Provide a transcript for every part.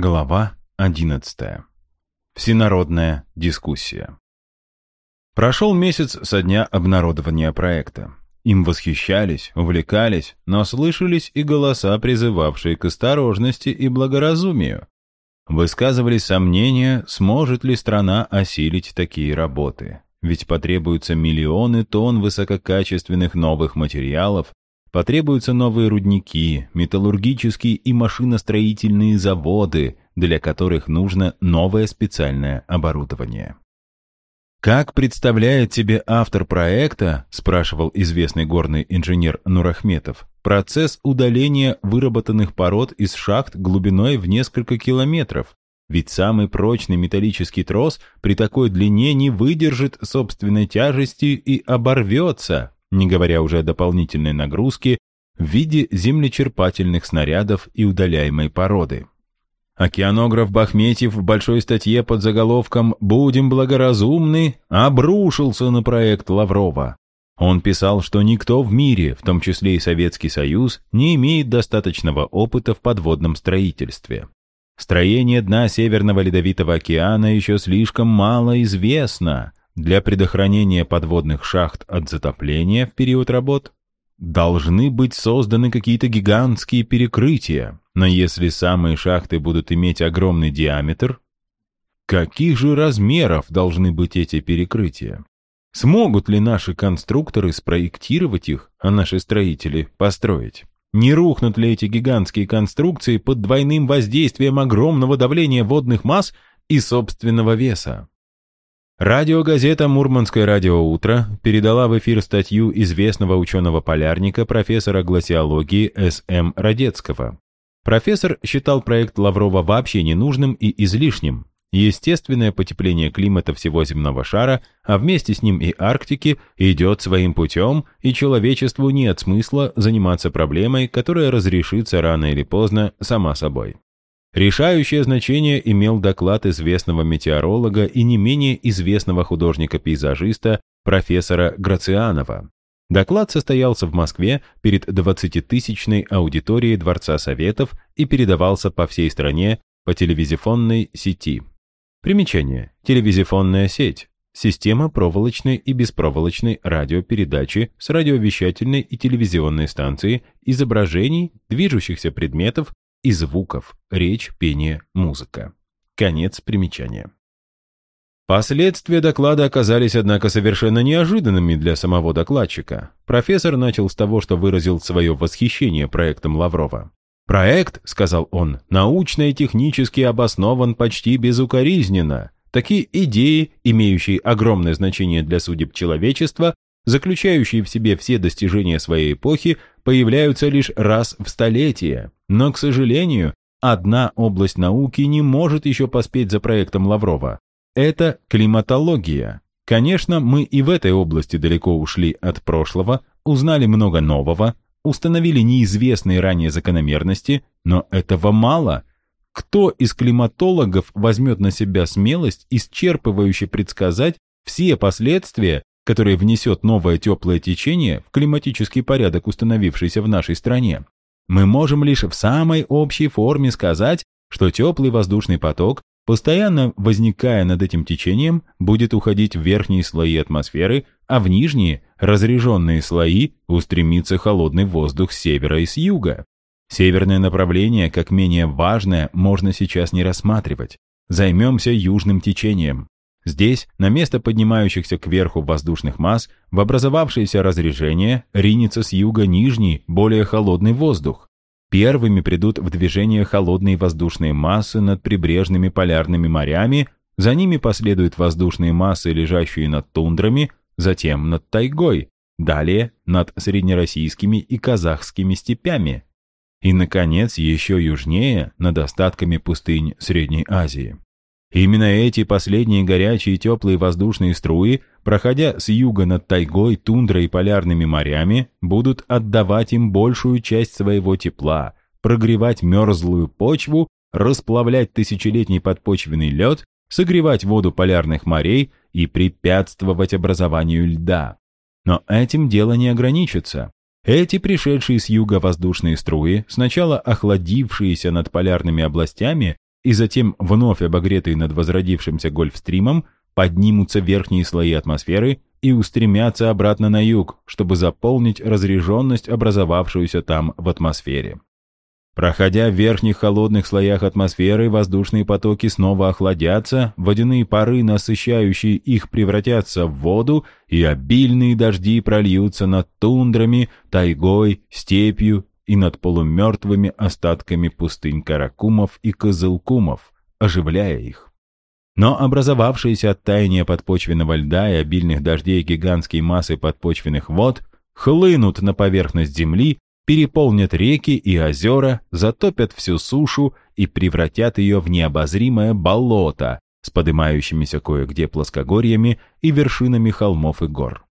Глава 11. Всенародная дискуссия. Прошел месяц со дня обнародования проекта. Им восхищались, увлекались, но слышались и голоса, призывавшие к осторожности и благоразумию. Высказывались сомнения, сможет ли страна осилить такие работы. Ведь потребуются миллионы тонн высококачественных новых материалов, Потребуются новые рудники, металлургические и машиностроительные заводы, для которых нужно новое специальное оборудование. «Как представляет себе автор проекта, — спрашивал известный горный инженер Нурахметов, — процесс удаления выработанных пород из шахт глубиной в несколько километров, ведь самый прочный металлический трос при такой длине не выдержит собственной тяжести и оборвется, не говоря уже о дополнительной нагрузке в виде землечерпательных снарядов и удаляемой породы. Океанограф Бахметьев в большой статье под заголовком «Будем благоразумны» обрушился на проект Лаврова. Он писал, что никто в мире, в том числе и Советский Союз, не имеет достаточного опыта в подводном строительстве. Строение дна Северного Ледовитого океана еще слишком мало известно, для предохранения подводных шахт от затопления в период работ должны быть созданы какие-то гигантские перекрытия, но если самые шахты будут иметь огромный диаметр, каких же размеров должны быть эти перекрытия? Смогут ли наши конструкторы спроектировать их, а наши строители построить? Не рухнут ли эти гигантские конструкции под двойным воздействием огромного давления водных масс и собственного веса? Радиогазета «Мурманское радио утро» передала в эфир статью известного ученого-полярника, профессора гласиологии С.М. Радецкого. Профессор считал проект Лаврова вообще ненужным и излишним. Естественное потепление климата всего земного шара, а вместе с ним и Арктики, идет своим путем, и человечеству нет смысла заниматься проблемой, которая разрешится рано или поздно сама собой. Решающее значение имел доклад известного метеоролога и не менее известного художника-пейзажиста профессора Грацианова. Доклад состоялся в Москве перед 20-тысячной аудиторией Дворца Советов и передавался по всей стране по телевизионной сети. Примечание. Телевизионная сеть. Система проволочной и беспроволочной радиопередачи с радиовещательной и телевизионной станцией изображений, движущихся предметов, и звуков, речь, пение, музыка. Конец примечания. Последствия доклада оказались, однако, совершенно неожиданными для самого докладчика. Профессор начал с того, что выразил свое восхищение проектом Лаврова. «Проект, — сказал он, — научно и технически обоснован почти безукоризненно. Такие идеи, имеющие огромное значение для судеб человечества, заключающие в себе все достижения своей эпохи, появляются лишь раз в столетие. Но, к сожалению, одна область науки не может еще поспеть за проектом Лаврова. Это климатология. Конечно, мы и в этой области далеко ушли от прошлого, узнали много нового, установили неизвестные ранее закономерности, но этого мало. Кто из климатологов возьмет на себя смелость исчерпывающе предсказать все последствия, которые внесет новое теплое течение в климатический порядок, установившийся в нашей стране? Мы можем лишь в самой общей форме сказать, что теплый воздушный поток, постоянно возникая над этим течением, будет уходить в верхние слои атмосферы, а в нижние, разреженные слои, устремится холодный воздух с севера и с юга. Северное направление, как менее важное, можно сейчас не рассматривать. Займемся южным течением. Здесь, на место поднимающихся кверху воздушных масс, в образовавшееся разрежение ринется с юга нижний, более холодный воздух. Первыми придут в движение холодные воздушные массы над прибрежными полярными морями, за ними последуют воздушные массы, лежащие над тундрами, затем над тайгой, далее над среднероссийскими и казахскими степями. И, наконец, еще южнее, над остатками пустынь Средней Азии. Именно эти последние горячие и теплые воздушные струи, проходя с юга над тайгой, тундрой и полярными морями, будут отдавать им большую часть своего тепла, прогревать мерзлую почву, расплавлять тысячелетний подпочвенный лед, согревать воду полярных морей и препятствовать образованию льда. Но этим дело не ограничится. Эти пришедшие с юга воздушные струи, сначала охладившиеся над полярными областями, и затем, вновь обогретые над возродившимся гольфстримом, поднимутся верхние слои атмосферы и устремятся обратно на юг, чтобы заполнить разреженность, образовавшуюся там в атмосфере. Проходя в верхних холодных слоях атмосферы, воздушные потоки снова охладятся, водяные пары, насыщающие их, превратятся в воду, и обильные дожди прольются над тундрами, тайгой, степью и над полумертвыми остатками пустынь Каракумов и Козылкумов, оживляя их. Но образовавшиеся от таяния подпочвенного льда и обильных дождей гигантские массы подпочвенных вод хлынут на поверхность Земли, переполнят реки и озера, затопят всю сушу и превратят ее в необозримое болото с поднимающимися кое-где плоскогорьями и вершинами холмов и гор.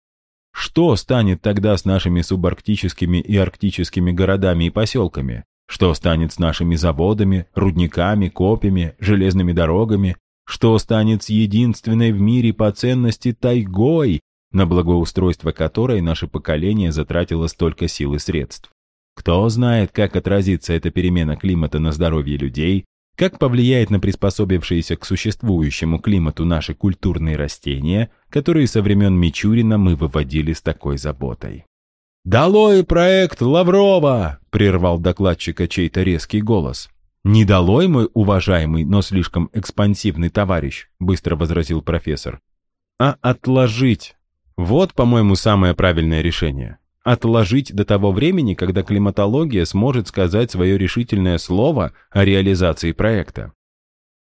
Что станет тогда с нашими субарктическими и арктическими городами и поселками? Что станет с нашими заводами, рудниками, копьями, железными дорогами? Что станет с единственной в мире по ценности тайгой, на благоустройство которой наше поколение затратило столько сил и средств? Кто знает, как отразится эта перемена климата на здоровье людей, как повлияет на приспособившиеся к существующему климату наши культурные растения, которые со времен Мичурина мы выводили с такой заботой. «Долой проект Лаврова!» — прервал докладчика чей-то резкий голос. «Не долой, мой уважаемый, но слишком экспансивный товарищ», — быстро возразил профессор. «А отложить. Вот, по-моему, самое правильное решение отложить до того времени, когда климатология сможет сказать свое решительное слово о реализации проекта.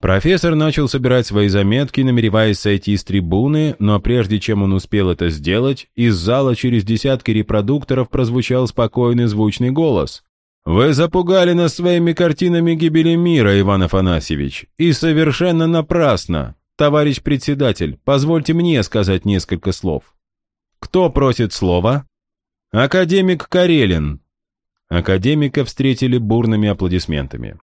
Профессор начал собирать свои заметки, намереваясь сойти с трибуны, но прежде чем он успел это сделать, из зала через десятки репродукторов прозвучал спокойный звучный голос. «Вы запугали нас своими картинами гибели мира, Иван Афанасьевич, и совершенно напрасно. Товарищ председатель, позвольте мне сказать несколько слов». «Кто просит слова?» «Академик Карелин!» Академика встретили бурными аплодисментами.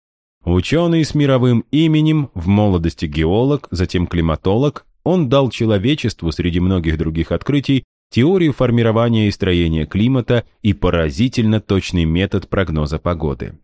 Ученый с мировым именем, в молодости геолог, затем климатолог, он дал человечеству среди многих других открытий теорию формирования и строения климата и поразительно точный метод прогноза погоды.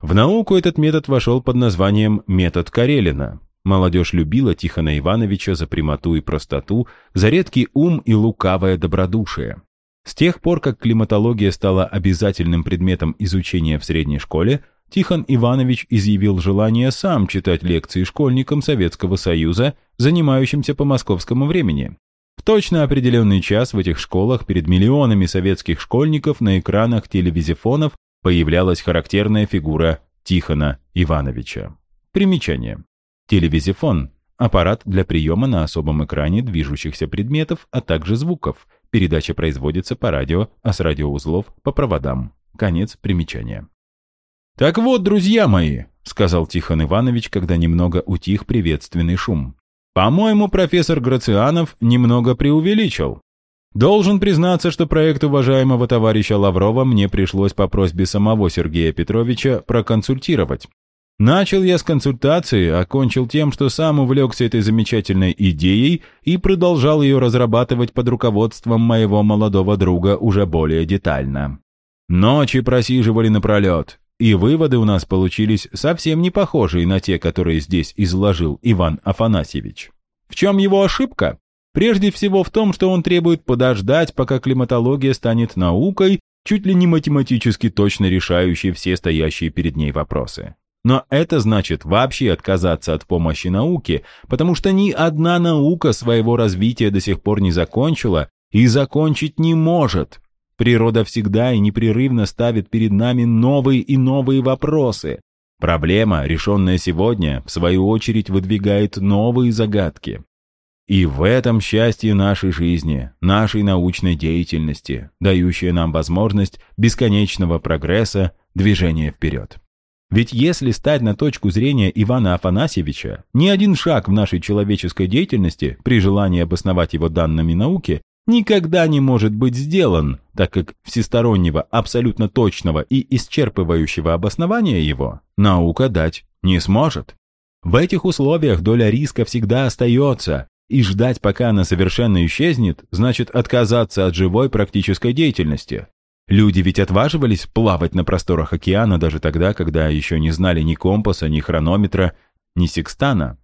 В науку этот метод вошел под названием «метод Карелина». Молодежь любила Тихона Ивановича за прямоту и простоту, за редкий ум и лукавое добродушие. С тех пор, как климатология стала обязательным предметом изучения в средней школе, Тихон Иванович изъявил желание сам читать лекции школьникам Советского Союза, занимающимся по московскому времени. В точно определенный час в этих школах перед миллионами советских школьников на экранах телевизифонов появлялась характерная фигура Тихона Ивановича. Примечание. Телевизифон – аппарат для приема на особом экране движущихся предметов, а также звуков – Передача производится по радио, а с радиоузлов по проводам. Конец примечания. «Так вот, друзья мои», — сказал Тихон Иванович, когда немного утих приветственный шум. «По-моему, профессор Грацианов немного преувеличил. Должен признаться, что проект уважаемого товарища Лаврова мне пришлось по просьбе самого Сергея Петровича проконсультировать. Начал я с консультации, окончил тем, что сам увлекся этой замечательной идеей и продолжал ее разрабатывать под руководством моего молодого друга уже более детально. Ночи просиживали напролет, и выводы у нас получились совсем не похожие на те, которые здесь изложил Иван Афанасьевич. В чем его ошибка? Прежде всего в том, что он требует подождать, пока климатология станет наукой, чуть ли не математически точно решающей все стоящие перед ней вопросы. Но это значит вообще отказаться от помощи науке, потому что ни одна наука своего развития до сих пор не закончила и закончить не может. Природа всегда и непрерывно ставит перед нами новые и новые вопросы. Проблема, решенная сегодня, в свою очередь выдвигает новые загадки. И в этом счастье нашей жизни, нашей научной деятельности, дающая нам возможность бесконечного прогресса, движения вперед. Ведь если стать на точку зрения Ивана Афанасьевича, ни один шаг в нашей человеческой деятельности, при желании обосновать его данными науки, никогда не может быть сделан, так как всестороннего, абсолютно точного и исчерпывающего обоснования его наука дать не сможет. В этих условиях доля риска всегда остается, и ждать, пока она совершенно исчезнет, значит отказаться от живой практической деятельности. Люди ведь отваживались плавать на просторах океана даже тогда, когда еще не знали ни компаса, ни хронометра, ни секстана.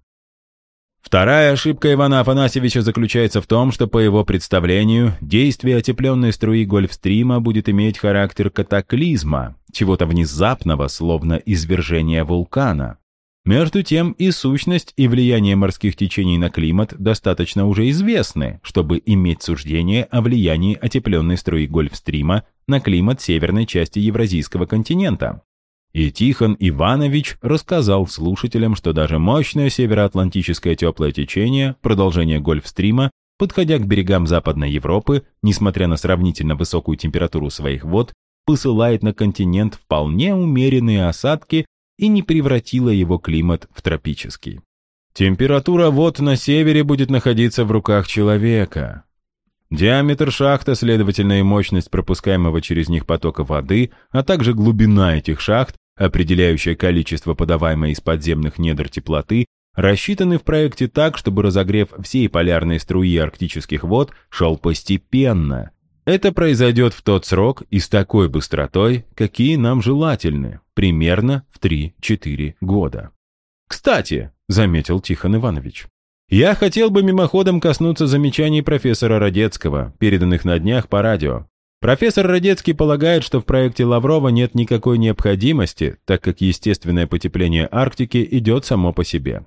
Вторая ошибка Ивана Афанасьевича заключается в том, что, по его представлению, действие отепленной струи Гольфстрима будет иметь характер катаклизма, чего-то внезапного, словно извержения вулкана. Между тем и сущность и влияние морских течений на климат достаточно уже известны, чтобы иметь суждение о влиянии отепленной струи Гольфстрима на климат северной части Евразийского континента. И Тихон Иванович рассказал слушателям, что даже мощное североатлантическое теплое течение, продолжение Гольфстрима, подходя к берегам Западной Европы, несмотря на сравнительно высокую температуру своих вод, посылает на континент вполне умеренные осадки и не превратила его климат в тропический. Температура вод на севере будет находиться в руках человека. Диаметр шахта, следовательно, и мощность пропускаемого через них потока воды, а также глубина этих шахт, определяющая количество подаваемой из подземных недр теплоты, рассчитаны в проекте так, чтобы разогрев всей полярной струи арктических вод шел постепенно, это произойдет в тот срок и с такой быстротой, какие нам желательны, примерно в 3-4 года. «Кстати», — заметил Тихон Иванович, «я хотел бы мимоходом коснуться замечаний профессора Родецкого, переданных на днях по радио. Профессор Родецкий полагает, что в проекте Лаврова нет никакой необходимости, так как естественное потепление Арктики идет само по себе.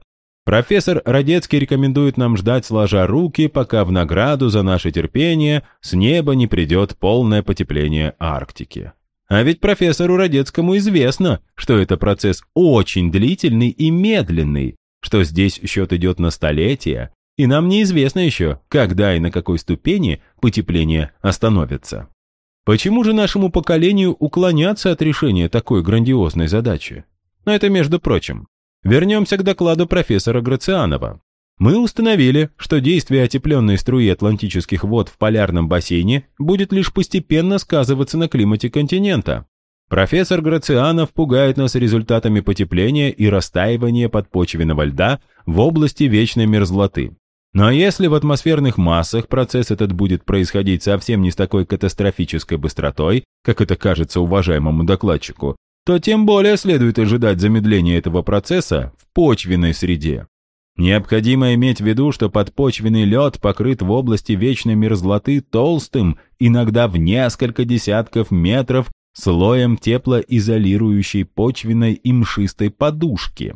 Профессор Родецкий рекомендует нам ждать сложа руки, пока в награду за наше терпение с неба не придет полное потепление Арктики. А ведь профессору Родецкому известно, что это процесс очень длительный и медленный, что здесь счет идет на столетия, и нам неизвестно еще, когда и на какой ступени потепление остановится. Почему же нашему поколению уклоняться от решения такой грандиозной задачи? Но это между прочим. Вернемся к докладу профессора Грацианова. Мы установили, что действие отепленной струи атлантических вод в полярном бассейне будет лишь постепенно сказываться на климате континента. Профессор Грацианов пугает нас результатами потепления и растаивания подпочвенного льда в области вечной мерзлоты. Но если в атмосферных массах процесс этот будет происходить совсем не с такой катастрофической быстротой, как это кажется уважаемому докладчику, то тем более следует ожидать замедления этого процесса в почвенной среде. Необходимо иметь в виду, что подпочвенный лед покрыт в области вечной мерзлоты толстым, иногда в несколько десятков метров, слоем теплоизолирующей почвенной и мшистой подушки.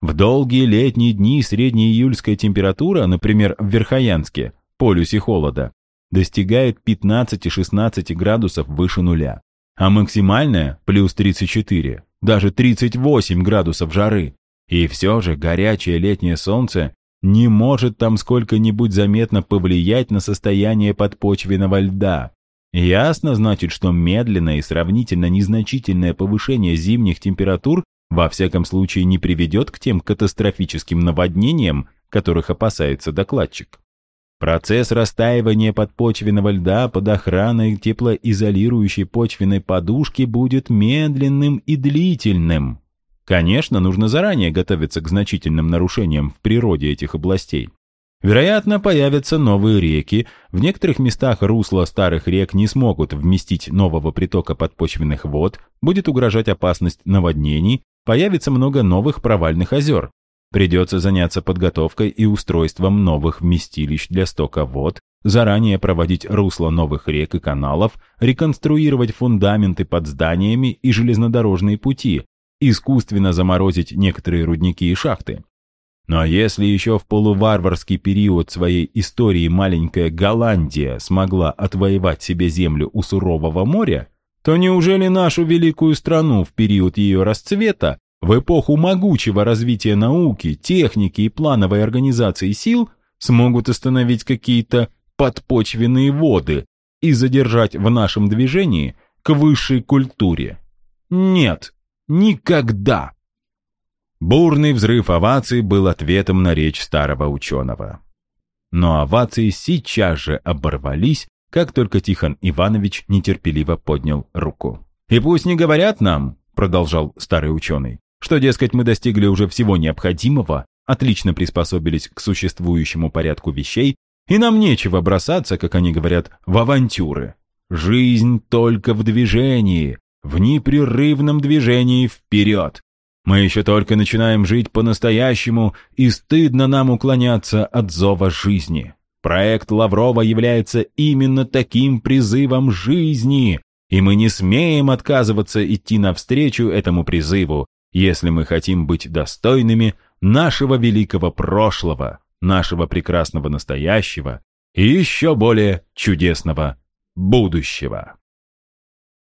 В долгие летние дни среднеиюльская температура, например, в Верхоянске, полюсе холода, достигает 15-16 градусов выше нуля а максимальная плюс 34, даже 38 градусов жары. И все же горячее летнее солнце не может там сколько-нибудь заметно повлиять на состояние подпочвенного льда. Ясно, значит, что медленное и сравнительно незначительное повышение зимних температур во всяком случае не приведет к тем катастрофическим наводнениям, которых опасается докладчик. Процесс растаивания подпочвенного льда под охраной теплоизолирующей почвенной подушки будет медленным и длительным. Конечно, нужно заранее готовиться к значительным нарушениям в природе этих областей. Вероятно, появятся новые реки, в некоторых местах русла старых рек не смогут вместить нового притока подпочвенных вод, будет угрожать опасность наводнений, появится много новых провальных озер. Придется заняться подготовкой и устройством новых вместилищ для стока вод, заранее проводить русло новых рек и каналов, реконструировать фундаменты под зданиями и железнодорожные пути, искусственно заморозить некоторые рудники и шахты. Но если еще в полуварварский период своей истории маленькая Голландия смогла отвоевать себе землю у сурового моря, то неужели нашу великую страну в период ее расцвета в эпоху могучего развития науки, техники и плановой организации сил смогут остановить какие-то подпочвенные воды и задержать в нашем движении к высшей культуре. Нет, никогда. Бурный взрыв оваций был ответом на речь старого ученого. Но овации сейчас же оборвались, как только Тихон Иванович нетерпеливо поднял руку. «И пусть не говорят нам», — продолжал старый ученый, что, дескать, мы достигли уже всего необходимого, отлично приспособились к существующему порядку вещей, и нам нечего бросаться, как они говорят, в авантюры. Жизнь только в движении, в непрерывном движении вперед. Мы еще только начинаем жить по-настоящему, и стыдно нам уклоняться от зова жизни. Проект Лаврова является именно таким призывом жизни, и мы не смеем отказываться идти навстречу этому призыву, если мы хотим быть достойными нашего великого прошлого, нашего прекрасного настоящего и еще более чудесного будущего.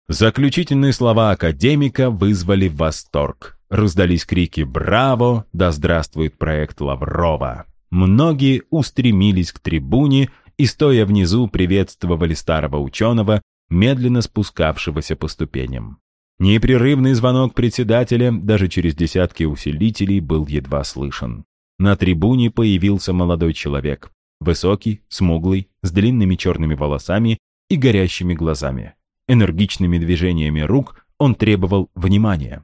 Заключительные слова академика вызвали восторг. Раздались крики «Браво! Да здравствует проект Лаврова!». Многие устремились к трибуне и, стоя внизу, приветствовали старого ученого, медленно спускавшегося по ступеням. Непрерывный звонок председателя даже через десятки усилителей был едва слышен. На трибуне появился молодой человек. Высокий, смуглый, с длинными черными волосами и горящими глазами. Энергичными движениями рук он требовал внимания.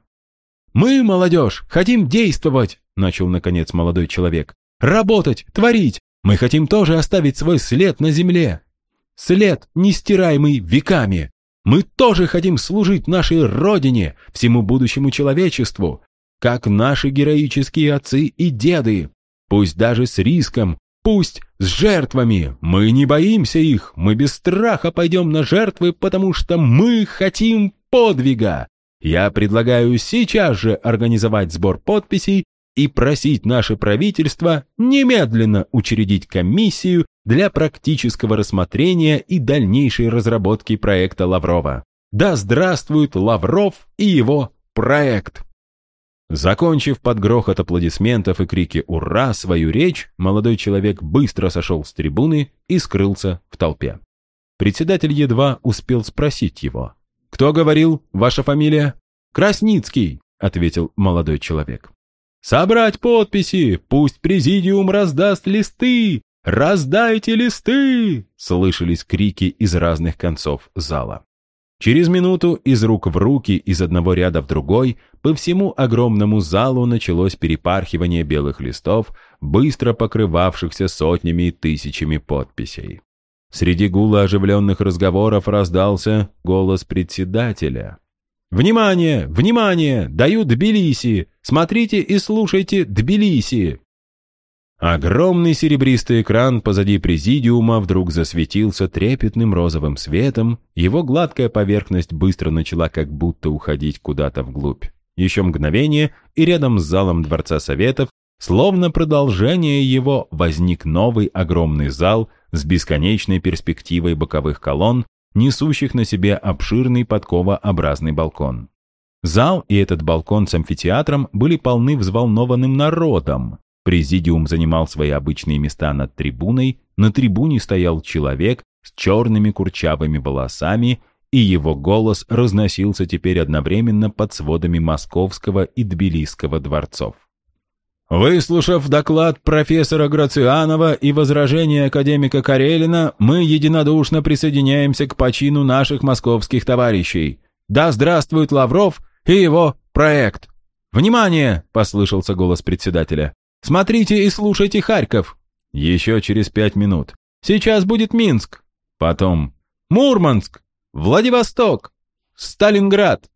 «Мы, молодежь, хотим действовать!» — начал, наконец, молодой человек. «Работать, творить! Мы хотим тоже оставить свой след на земле! След, нестираемый веками! Мы тоже хотим служить нашей Родине, всему будущему человечеству, как наши героические отцы и деды, пусть даже с риском, Пусть с жертвами. Мы не боимся их. Мы без страха пойдем на жертвы, потому что мы хотим подвига. Я предлагаю сейчас же организовать сбор подписей и просить наше правительство немедленно учредить комиссию для практического рассмотрения и дальнейшей разработки проекта Лаврова. Да здравствует Лавров и его проект! Закончив под грохот аплодисментов и крики «Ура!» свою речь, молодой человек быстро сошел с трибуны и скрылся в толпе. Председатель едва успел спросить его. «Кто говорил? Ваша фамилия?» «Красницкий», — ответил молодой человек. «Собрать подписи! Пусть президиум раздаст листы! Раздайте листы!» — слышались крики из разных концов зала. Через минуту из рук в руки, из одного ряда в другой, по всему огромному залу началось перепархивание белых листов, быстро покрывавшихся сотнями и тысячами подписей. Среди гула оживленных разговоров раздался голос председателя. «Внимание! Внимание! Даю Тбилиси! Смотрите и слушайте Тбилиси! Огромный серебристый экран позади президиума вдруг засветился трепетным розовым светом, его гладкая поверхность быстро начала как будто уходить куда-то вглубь. Еще мгновение, и рядом с залом Дворца Советов, словно продолжение его, возник новый огромный зал с бесконечной перспективой боковых колонн, несущих на себе обширный подковообразный балкон. Зал и этот балкон с амфитеатром были полны взволнованным народом, Президиум занимал свои обычные места над трибуной, на трибуне стоял человек с черными курчавыми волосами, и его голос разносился теперь одновременно под сводами Московского и Тбилисского дворцов. Выслушав доклад профессора Грацианова и возражения академика Карелина, мы единодушно присоединяемся к почину наших московских товарищей. Да здравствует Лавров и его проект! «Внимание!» — послышался голос председателя. Смотрите и слушайте Харьков. Еще через пять минут. Сейчас будет Минск. Потом Мурманск, Владивосток, Сталинград.